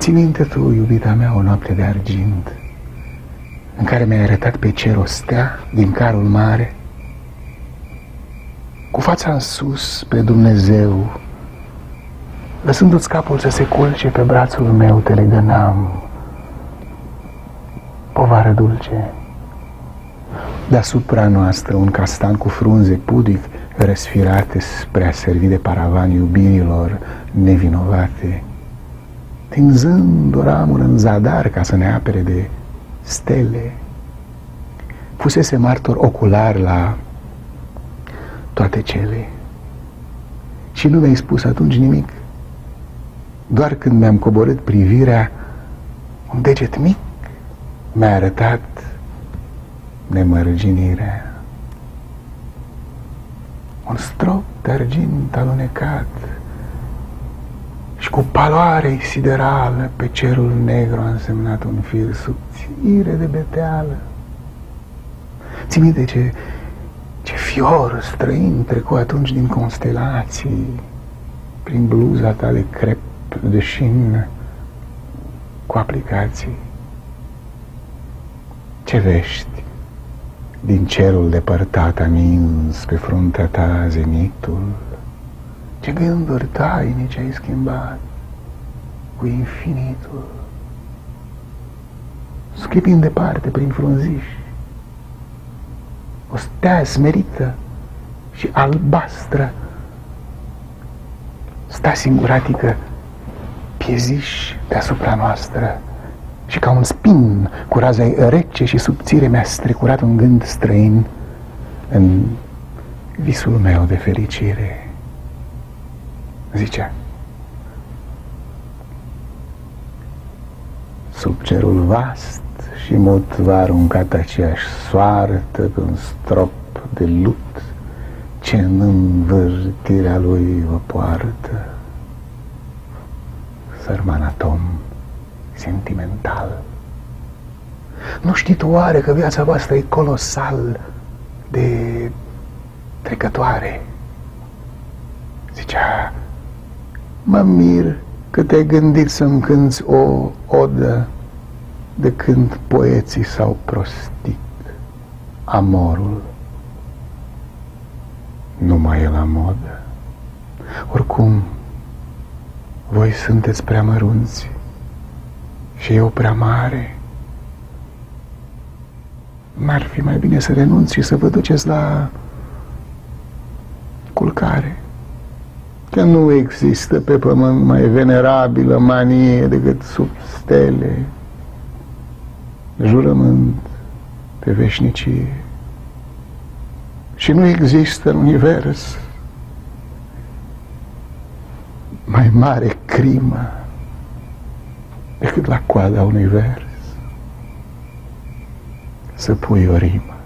Ții minte tu, iubita mea, o noapte de argint În care mi-ai arătat pe cer o stea din carul mare Cu fața în sus pe Dumnezeu Lăsându-ți capul să se culce pe brațul meu Te legănam Povară dulce. Deasupra noastră un castan cu frunze pudic Răsfirate spre a servi de paravan iubirilor nevinovate tinzând o ramură în zadar ca să ne apere de stele. Fusese martor ocular la toate cele. Și nu mi-ai spus atunci nimic. Doar când mi-am coborât privirea, un deget mic mi-a arătat nemărginirea. Un strop de argint alunecat și cu paloare siderală pe cerul negru a însemnat un fir subțire de beteală. Ți minte ce, ce fior străin trecu atunci din constelații, prin bluza ta de crep de șin cu aplicații. Ce vești din cerul depărtat amins pe fruntea ta zenitul, ce gânduri tainice ai schimbat cu infinitul. Schipind departe prin frunziși, o stea smerită și albastră, sta singuratică, pieziș deasupra noastră. Și ca un spin cu raza rece și subțire mi-a strecurat un gând străin în visul meu de fericire zicea. Sub cerul vast și mut va aruncat aceeași soartă pe un strop de lut ce în învârtirea lui vă poartă. Sărman atom sentimental. Nu știți tu oare că viața voastră e colosal de trecătoare? Zicea Mă mir că te-ai gândit să-mi cânți o odă de când poeții s-au prostit. Amorul nu mai e la modă. Oricum, voi sunteți prea mărunți și eu prea mare. N-ar fi mai bine să renunți și să vă duceți la culcare că nu există pe pământ mai venerabilă manie decât sub stele, jurământ pe veșnicie. Și nu există în univers mai mare crimă decât la coada unui vers să pui o rimă.